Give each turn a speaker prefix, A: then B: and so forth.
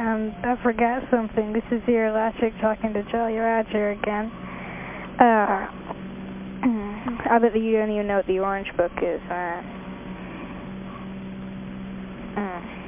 A: and I forgot something. This is your Electric talking to Jolly Roger again. Uh, I bet you don't even know what the Orange Book is. Uh. uh